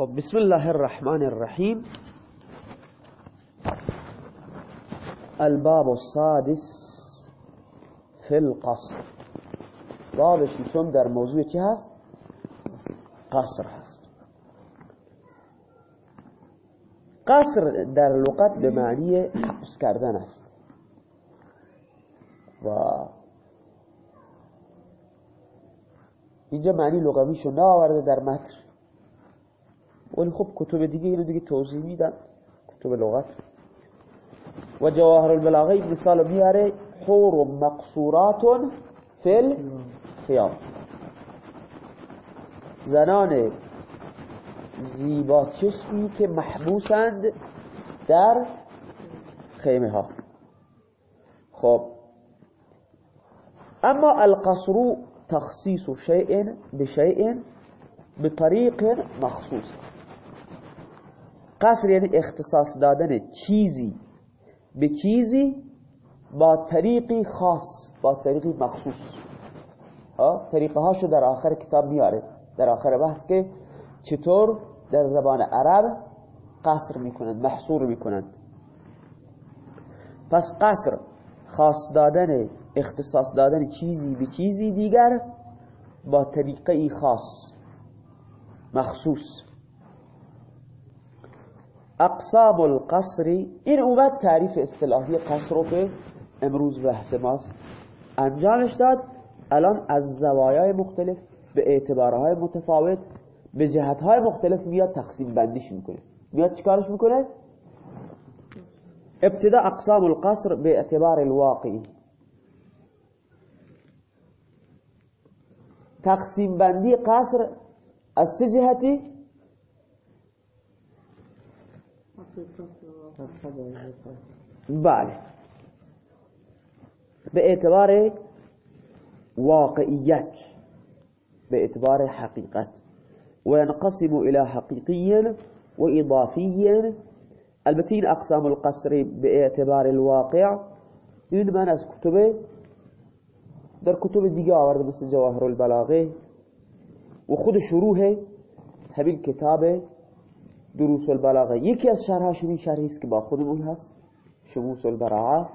خب بسم الله الرحمن الرحیم. الباب السادس فی القصر. باب ششم در موضوع چی هست؟ قصر هست. قصر در لغت به معنی حبس کردن است. و اینجا معنی لغویشو نآورده در متن. ولی خب کتب دیگه اینو دیگه توضیح میدن. کتب لغت. و جواهر البلاغه مثال میاره حور مقصورات فی الخیام. زنان زیبا چشمی که محبوسند در خیمه ها خب. اما القصر تخصیص شيء بشيء بطریق مخصوص. قصر یعنی اختصاص دادن چیزی به چیزی با طریقی خاص با طریقی مخصوص. طریقه هاشو در آخر کتاب میاره. در آخر بحث که چطور در زبان عرب قصر می‌کنند محصور می‌کنند پس قصر خاص دادن اختصاص دادن چیزی به چیزی دیگر با طریقه خاص مخصوص. اقسام القصر این اومد تعریف اصطلاحی قصر رو که امروز بحث ماست. انجامش داد الان از زوایای مختلف به اعتبارهای متفاوت به جهتهای مختلف میاد تقسیم بندیش می‌کنه. میاد چیکارش می‌کنه؟ ابتدا اقسام القصر به اعتبار الواقعی. تقسیم بندی قصر از چه جهتی؟ بله. به اعتبار واقعیت به اعتبار حقیقت. وينقسم إلى حقيقي وإضافي البته این اقسام القصر به اعتبار الواقع این من از کتب در کتب دیگه آورده مثل جواهر البلاغه. و خود شروع همین کتاب دروس البلاغه. یکی از شرحش این شرحی است که با خودمون هست. شموس البراعه.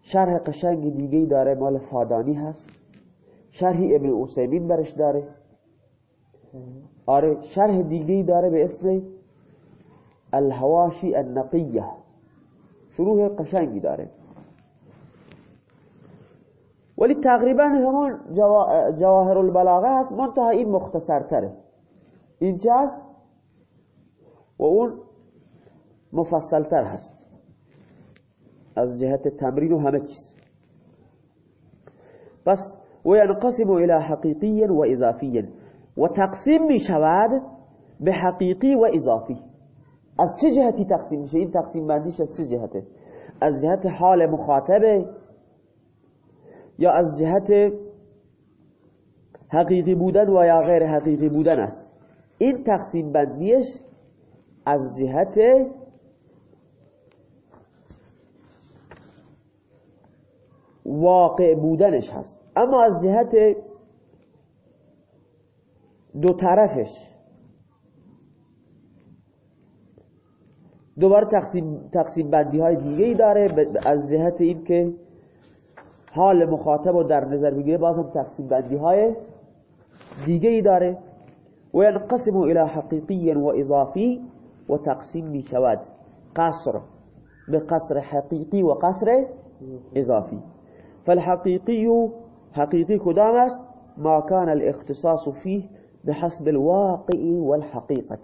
شرح قشنگ دیگه داره مال فادانی هست. شرحی ابن عثیمین برش داره. آره شرح دیگه داره به اسم الهواشی النقیه. شروع قشنگی داره. ولی تقریبا همون جواهر البلاغه هست منتها این مختصرتره. این هست؟ و اون مفصلتر هست. از جهت تمرین و همه چیز. پس وینقسم إلى حقیقی و اضافی. و تقسیم می شود به حقیقی و اضافی. از چه جهتی تقسیم میشه؟ این تقسیم بندیش از چه جهته؟ از جهت حال مخاطبه یا از جهت حقیقی بودن و یا غیر حقیقی بودن است. این تقسیم بندیش از جهت واقع بودنش هست. اما از جهت دو طرفش. دوباره تقسیم, تقسیم بندی های دیگه ای داره از جهت این که حال مخاطب رو در نظر بگیره بازم تقسیم بندی های دیگه ای داره. و ینقسم الى حقیقی و اضافی و تقسیم می شود قصر به قصر حقیقی و قصر اضافی فالحقیقی حقیقی کدام است ما كان الاختصاص فيه بحسب الواقع والحقيقة.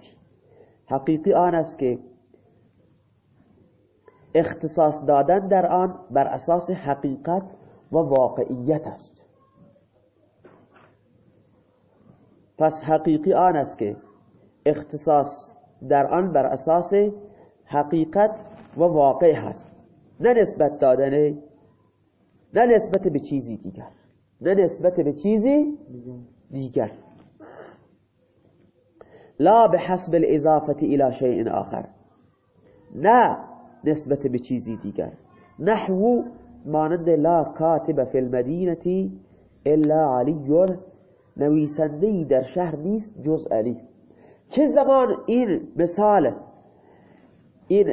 حقیقی آن است که اختصاص دادن در آن بر أساس حقیقت و واقعیت است. پس حقیقی آن است که اختصاص در آن بر اساس حقیقت و واقع هست. نه نسبت دادن نه نسبت به چیزی دیگر. نه نسبت به چیزی دیگر. لا بحسب الاضافه الى شيء آخر. نه نسبت به چیزی دیگر. نحو مانند لا کاتب فی المدینه الا علی نویسنده در شهر نیست جز علی. چه زمان این مثال این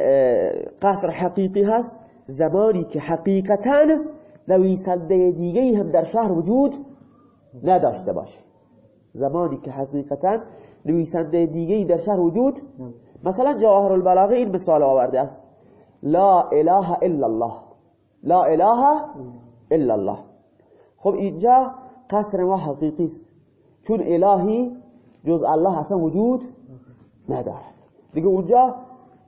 قصر حقیقی هست؟ زمانی که حقیقتا نویسنده دیگه هم در شهر وجود نداشته باشه. زمانی که حقیقتا نویسنده دیگه در شهر وجود مثلا جواهر البلاغه این مثال آورده است. لا اله الا الله. لا اله الا الله. خب اینجا قصر ما حقیقی است. چون الهی جز الله اصلا وجود ندارد. دیگه اونجا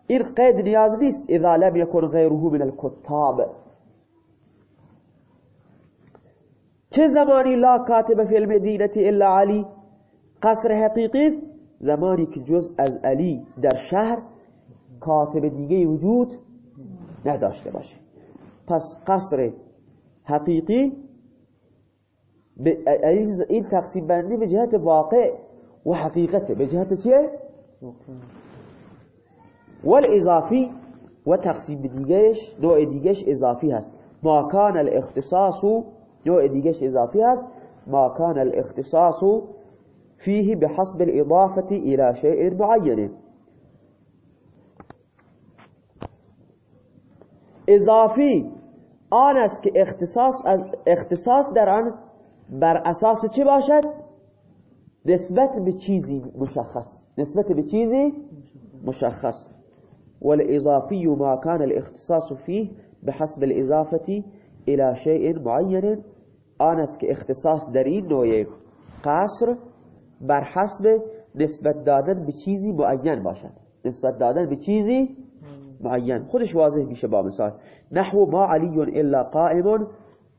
این قید نیاز نیست. اذا لم يكن غیره من الكتاب چه زمانی لا کاتب فی المدینه الا علی؟ قصر حقیقی است. زمانی که جز از علی در شهر کاتب دیگه وجود نداشته باشه. پس قصر حقیقی این تقسیم بندی به جهت واقع و حقیقته به جهت چیه؟ والاضافی و تقسیم دیگهش نوع دیگهش اضافی هست ما کان الاختصاص نوع دیگهش اضافی هست ما کان الاختصاص فيه بحسب الإضافة إلى شيء معين اضافی آن است که اختصاص, اختصاص در آن بر أساس چه باشد؟ نسبت به چیزی مشخص. نسبت به چیزی مشخص. والإضافي ما كان الاختصاص فيه بحسب الإضافة إلى شيء آن است که اختصاص در این نوع قصر بر حسب نسبت دادن به چیزی معین باشد. نسبت دادن به چیزی معین. خودش واضح میشه با مثال. نحو ما علی الا قائم.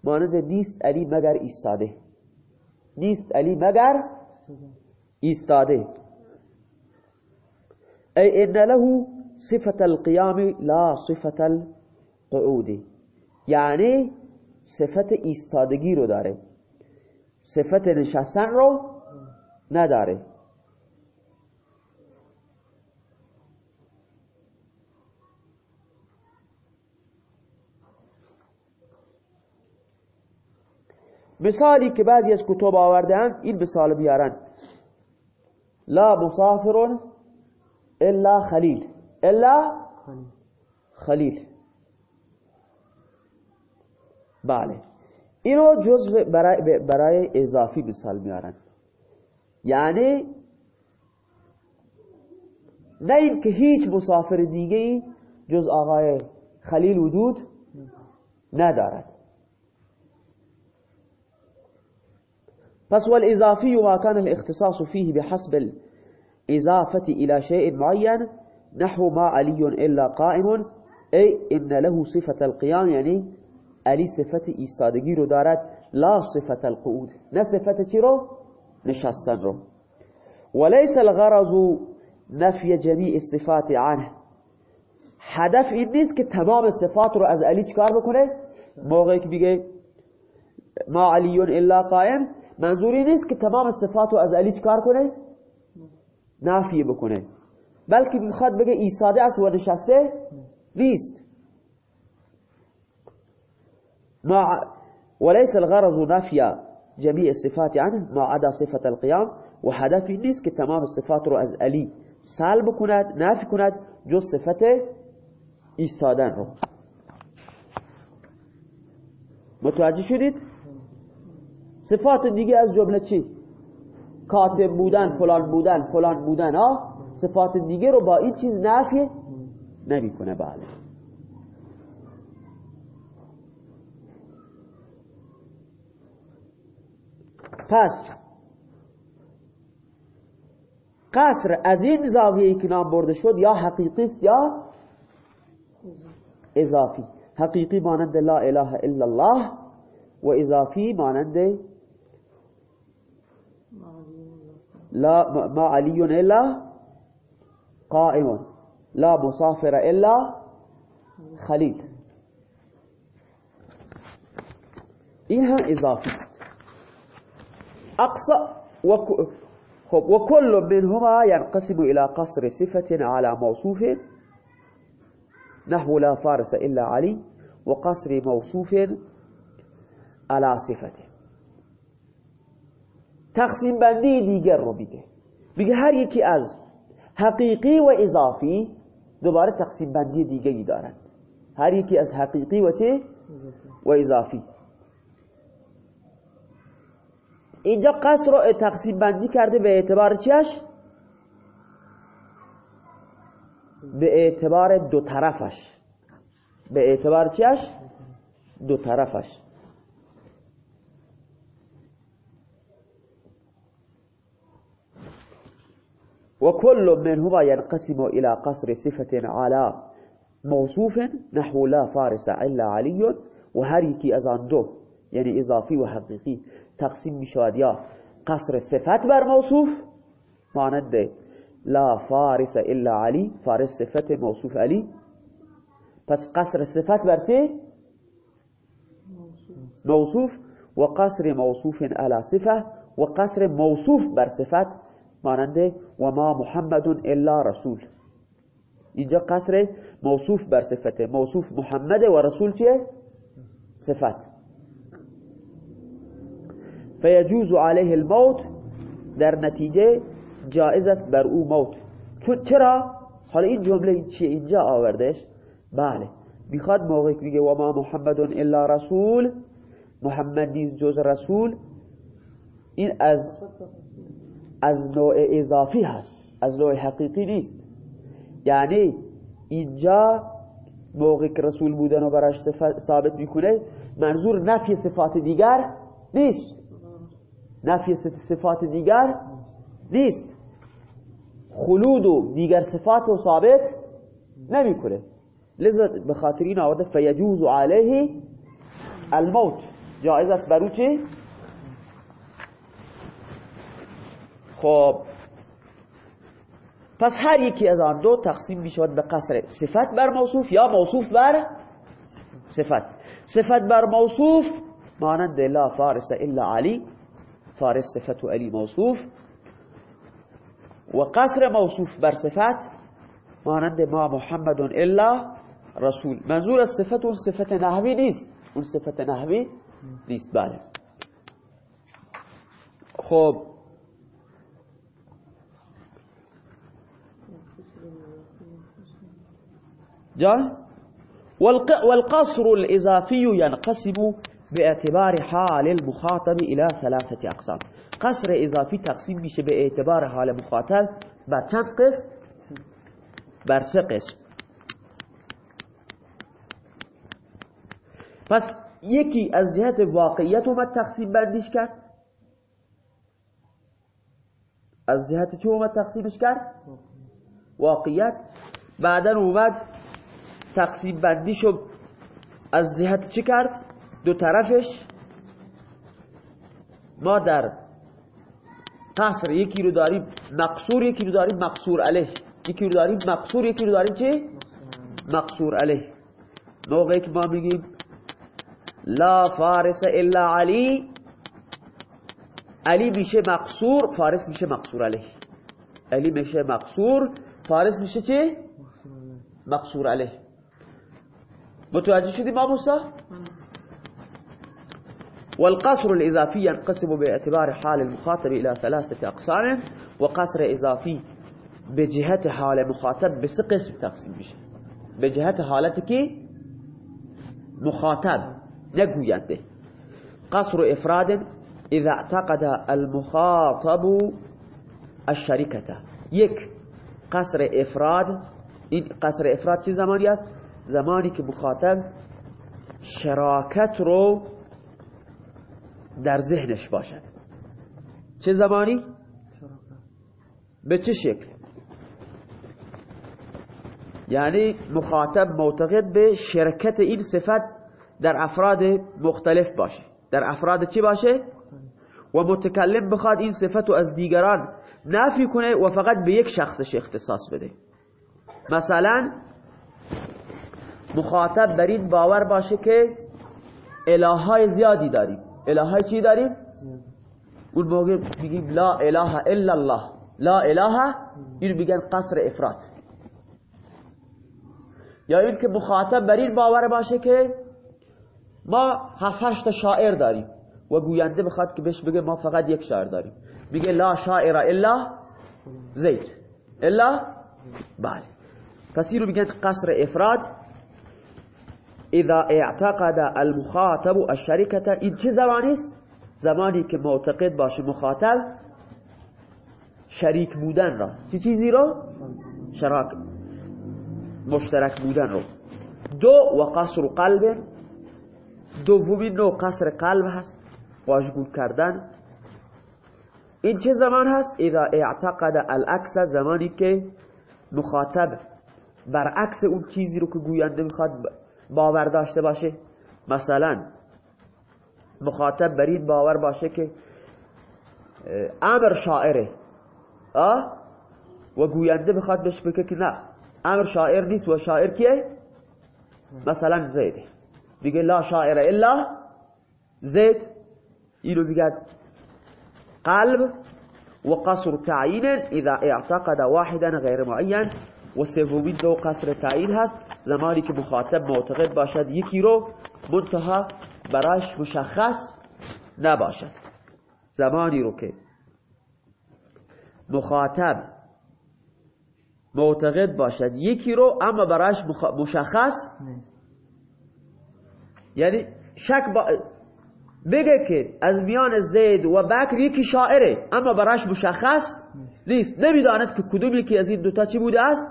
مانند نیست علی مگر ایستاده. نیست علی مگر ایستاده. ای ان له صفت القیام لا صفت القعود. یعنی صفت ایستادگی رو داره. صفت نشستن رو نداره. مثالی که بعضی از کتب آوردن این مثال بیارن. لا مسافر الا خلیل. الا خلیل. بله. اینو جزء برای, برای اضافی مثال میارن. یعنی نه این که هیچ مسافر دیگه جز آقای خلیل وجود ندارد. پس والإضافي ما كان الاختصاص فيه بحسب الإضافة إلى شيء معين نحو ما علي إلا قائم. أي إن له صفة القيام يعني علی صفت ایستادگی رو دارد لا صفت القعود. نه صفت چی رو؟ نشستن رو. وليس الغرض نفی جمیع صفات عنه. هدف این نیست که تمام صفات رو از علی چکار بکنه؟ موقعی که ما علی الا قائم منظوری نیست که تمام صفات رو از علی چکار کنه؟ نفی بکنه. بلکه می‌خواد بگه ایستاده است و نشسته نیست. ما وليس الغرض نفي جميع الصفات عنه ما عدا صفة القيام وهدفی نیست که تمام صفات رو از علی سلب کند نفی کند جز صفت ایستادن رو. متوجه شدید؟ صفات دیگه از جمله چی؟ کاتب بودن فلان بودن فلان بودن ها صفات دیگه رو با این چیز نفی نمی کنه بله. پس قصر از این زاویه که نام برده شد یا حقیقی است یا اضافی؟ حقیقی مانند لا اله الا الله و اضافی مانند لا ما علی إلا قائم. لا مسافر خلیل این هم اضافی است اقصى وكل منهما ينقسم إلى قصر صفة على موصوف نحو لا فارس إلا علي وقصر موصوف على صفته تقسیم بندی دیگر رو میگه. میگه هر یکی از حقیقی و اضافی دوباره تقسیم بندی دیگه دارند. هر یکی از حقیقی و چه و اضافی. اینجا قصر رو تقسیم بندی کرده به اعتبار چیش؟ به اعتبار دو طرفش. به اعتبار چیش؟ دو طرفش. وكل منهما ينقسم إلى قصر صفة على موصوف نحو لا فارس إلا علي وهريكي أزاندو يعني از آن دو یعنی اضافی و قصر صفت بر موصوف مانند لا فارس إلا علي فارس صفة موصوف علي. بس قصر صفت بر تي موصوف. وقصر موصوف على صفة وقصر موصوف بر صفت ماننده و ما محمد الا رسول. اینجا قصر موصوف بر صفته. موصوف محمد و رسول چیه؟ صفت. فیجوز علیه الموت در نتیجه جائز است بر او موت. چرا؟ حالا این جمله چیه؟ اینجا آوردش؟ بله. می‌خواد موقعی میگه و ما محمد الا رسول. محمد نیز جز رسول. این از از نوع اضافی هست از نوع حقیقی نیست. یعنی اینجا موقع که رسول بودن و براش ثابت می‌کنه منظور نفی صفات دیگر نیست. نفی صفات دیگر نیست. خلود و دیگر صفات و ثابت نمی‌کنه. لذا به خاطر این آورده فیجوز علیه الموت. جایز است برو چه خب پس هر یکی از آن دو تقسیم می شود به قصر صفت بر موصوف یا موصوف بر صفت. صفت بر موصوف مانند لا فارس الا علی فارس صفت و علی موصوف. و قصر موصوف بر صفت مانند ما محمد الا رسول. منظور از صفت اون صفت نحوی نیست. اون صفت نحوی نیست بله. خب جان والقصر الإضافي ينقسم باعتبار حال المخاطب إلى ثلاثة أقسام. قصر إضافي تقسيم میشه به اعتبار حال مخاطب بر چند قسم بر سه قسم پس یکی از جهت واقعیت اومد تقسیم بندیش کرد؟ از جهت چه اومد تقسیمش کرد؟ واقعیت. بعدا اومد تقسیم بندی شد از جهت چی کرد؟ دو طرفش. ما در قصر یکی رو داریم مقصور یکی رو داریم مقصور علیه. یکی رو داریم مقصور یکی رو داریم چی؟ مقصور علیه. موقعی که ما میگیم لا فارس الا علی. علی میشه مقصور فارس میشه مقصور علیه. علی میشه مقصور فارس میشه چی؟ مقصور علیه. متوجه شدی ما موسى؟ والقصر الإضافي ينقسم باعتبار حال المخاطب إلى ثلاثة أقسام وقصر إضافي بجهة حال المخاطب بس قسم بشه. بجهة حالتك مخاطب نقويته قصر إفراد إذا اعتقد المخاطب الشركة. يك قصر إفراد قصر إفراد چه زمانی است زمانی که مخاطب شراکت رو در ذهنش باشد چه زمانی؟ به چه شکل؟ یعنی مخاطب معتقد به شرکت این صفت در افراد مختلف باشه در افراد چی باشه؟ و متکلم بخواد این صفت رو از دیگران نفی کنه و فقط به یک شخصش اختصاص بده مثلا مخاطب بر این باور باشه که الههای زیادی داریم. الههای چی داریم؟ اون موقع میگیم لا اله الا الله. لا اله این میگن قصر افراد یا این که مخاطب بر این باور باشه که ما هفت هشت شاعر داریم و گوینده بخواد که بهش بگه ما فقط یک شاعر داریم. میگه لا شاعر الا زید. الا بله. پس رو میگن قصر افراد اذا اعتقد المخاطب الشركة این چه زمانی است؟ زمانی که معتقد باشه مخاطب شریک بودن را. چه چیزی رو شراک مشترک بودن رو دو و قصر قلب. دومین نوع قصر قلب هست واژگون کردن. این چه زمان هست؟ اذا اعتقد العکس زمانی که مخاطب برعکس اون چیزی رو که گوینده می‌خواد باور داشته باشه مثلا مخاطب بر این باور باشه که امر شاعره. آه و گوینده بخواد بهش بگه که نه امر شاعر نیست و شاعر کیه؟ مثلا زیده دیگه لا شاعر الا زید. اینو میگن قلب و قصر تعیین اذا اعتقد واحدا غیر معین. و سومین دو قصر تعیین هست. زمانی که مخاطب معتقد باشد یکی رو منتها براش مشخص نباشد. زمانی رو که مخاطب معتقد باشد یکی رو اما براش مشخص یعنی شک با بگه که از میان زید و بکر یکی شاعره اما براش مشخص نیست. نمی‌داند که کدوم یکی از این دوتا چی بوده است.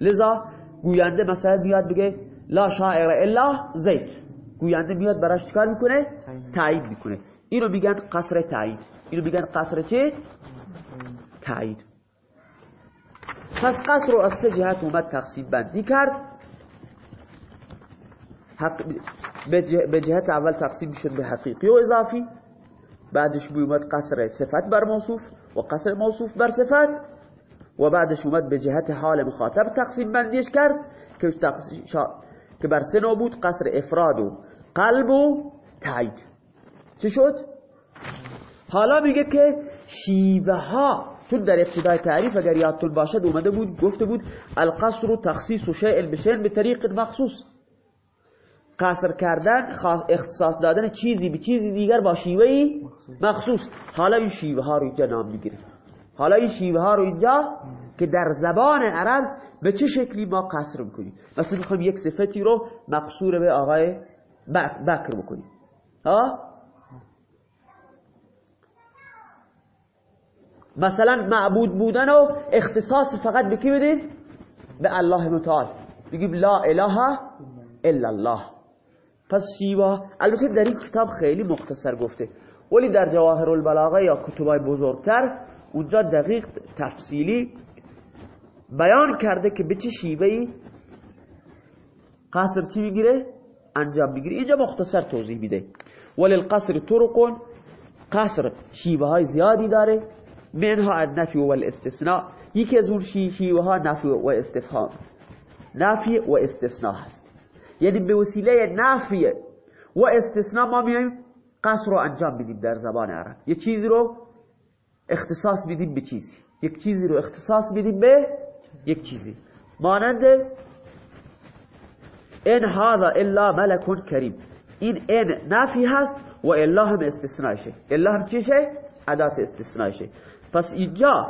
لذا گوینده مثلا میاد بگه لا شاعر الا زید. گوینده میاد براش چکار می‌کنه؟ تایید می‌کنه. اینو میگن قصر تایید. اینو میگن قصر چه؟ تایید. پس قصر رو از سه جهت اومد تقسیم بندی کرد. به جهت اول تقسیم میشد به حقیقی و اضافی بعدش اومد قصر صفت بر موصوف و قصر موصوف بر صفت و بعدش اومد به جهت حال مخاطب تقسیم بندیش کرد که که بر سه بود قصر افراد و قلب و تایید. چه شد؟ حالا میگه که شیوه ها چون در ابتدای تعریف اگر یادتون باشد اومده بود گفته بود القصر و تخصیص و شیء بشین به طریق مخصوص. قصر کردن اختصاص دادن چیزی به چیزی دیگر با شیوه مخصوص حالا این شیوه ها رو اینجا نام می‌گیره حالا این شیوه ها رو اینجا که در زبان عرب به چه شکلی ما قصر می‌کنیم مثلا می‌خوایم یک صفتی رو مقصور به آقای بکر بکنیم ها مثلا معبود بودن و اختصاص فقط به کی بدیم به الله متعال بگیم لا اله الا الله پس شیوا البته در این کتاب خیلی مختصر گفته. ولی در جواهر البلاغه یا کتبای بزرگتر اونجا دقیق تفصیلی بیان کرده که به چه شیوهی قصر چی می‌گیره؟ انجام می‌گیره. اینجا مختصر توضیح میده. ولی القصر طرق قصر شیوه های زیادی داره. منها النفی و الاستثناء. یکی از اون شیوه ها نفی و استفهام. نفی و استثناء هست. یعنی به وسیله نفی و استثناء ما میایم قصر رو انجام بدیم در زبان عرب. یه چیزی رو اختصاص بدیم به چیزی. یک چیزی رو اختصاص بدیم به یک چیزی. مانند این هذا الا ملک کریم. این این نفی هست و الا هم استثنایشه. الا هم چیشه؟ عدات استثنایشه. پس اینجا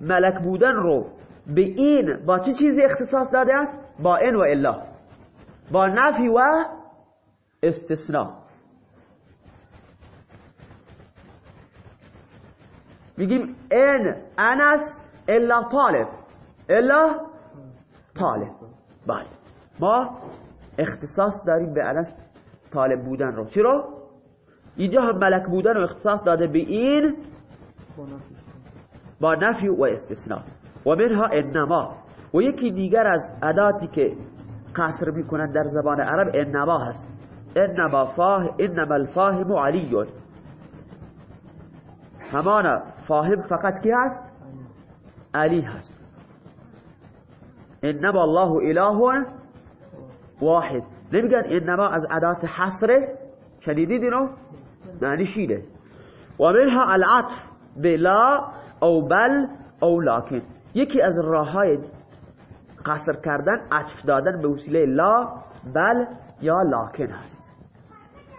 ملک بودن رو به این با چه چیزی اختصاص داده با این و الا. با نفی و استثناء. میگیم این انس الا طالب. الا طالب. بله. ما اختصاص داریم به انس طالب بودن رو. چرا؟ اینجا هم ملک بودن رو اختصاص داده به این با نفی و استثناء. و منها انما. و یکی دیگر از اداتی که قصر می‌کنن در زبان عرب انما هست. انما فاه انما الفاهم علی. همان فاهم فقط کی هست؟ علی هست. انما الله اله واحد. نمیگن انما از ادات حصره شدیدی اینو؟ معنی شیده و منها العطف بلا او بل او لكن یکی از راه های قصر کردن عطف دادن به وسیله لا بل یا لاکن هست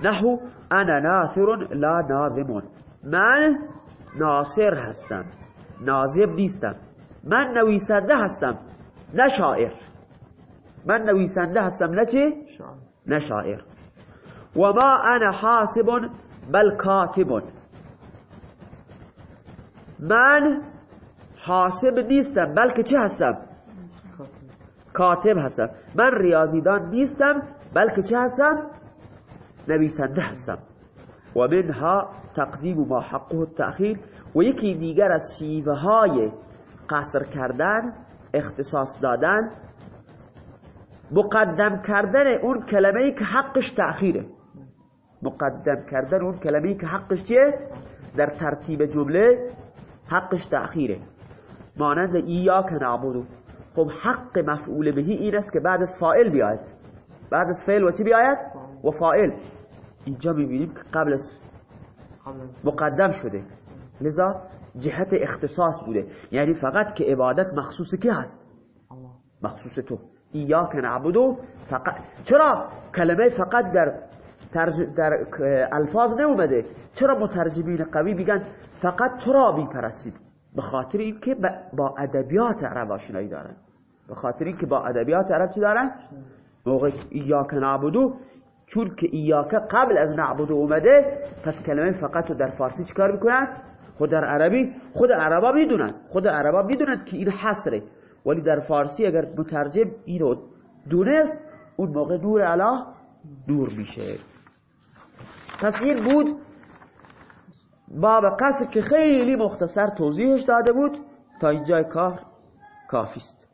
نحو انا ناثر لا ناظم. من ناصر هستم. ناظم نیستم. من نویسنده هستم. نه شاعر. من نویسنده هستم. نه چی؟ نه شاعر. و ما انا حاسب بل کاتب. من حاسب نیستم بلکه چه هستم؟ کاتب هستم. من ریاضیدان نیستم بلکه چه هستم؟ نویسنده هستم. و منها تقدیم ما حقه التأخیر و یکی دیگر از شیوه های قصر کردن اختصاص دادن مقدم کردن اون کلمه که حقش تأخیره. مقدم کردن اون کلمه که حقش چیه؟ در ترتیب جمله حقش تأخیره. مانند ایاک نعبدو خب حق مفعول بهی این است که بعد از فائل بیاید. بعد از فعل و چی بیاید؟ و فائل اینجا می‌بینیم که قبل از مقدم شده. لذا جهت اختصاص بوده. یعنی فقط که عبادت مخصوص که هست؟ مخصوص تو. ایاک نعبدو فقط. چرا کلمه فقط در در الفاظ نومده چرا مترجمین قوی میگن فقط تو را میپرستید؟ به خاطر اینکه با ادبیات عرب آشنایی دارن. به خاطر اینکه با ادبیات عرب چی دارن؟ موقع ایاک نعبدو چون که ایاک قبل از نعبدو اومده پس کلمه فقط رو در فارسی چیکار می‌کنن؟ خود در عربی خود عربا می‌دونن. خود عربا می‌دونن که این حسره ولی در فارسی اگر مترجم اینو دونست اون موقع نور علا نور میشه. پس این بود باب قصر که خیلی مختصر توضیحش داده بود تا اینجای کار کافیست